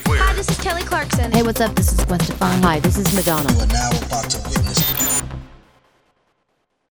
Queer. Hi, this is Kelly Clarkson. Hey, what's up? This is Gwen Stefani. Hi, this is Madonna.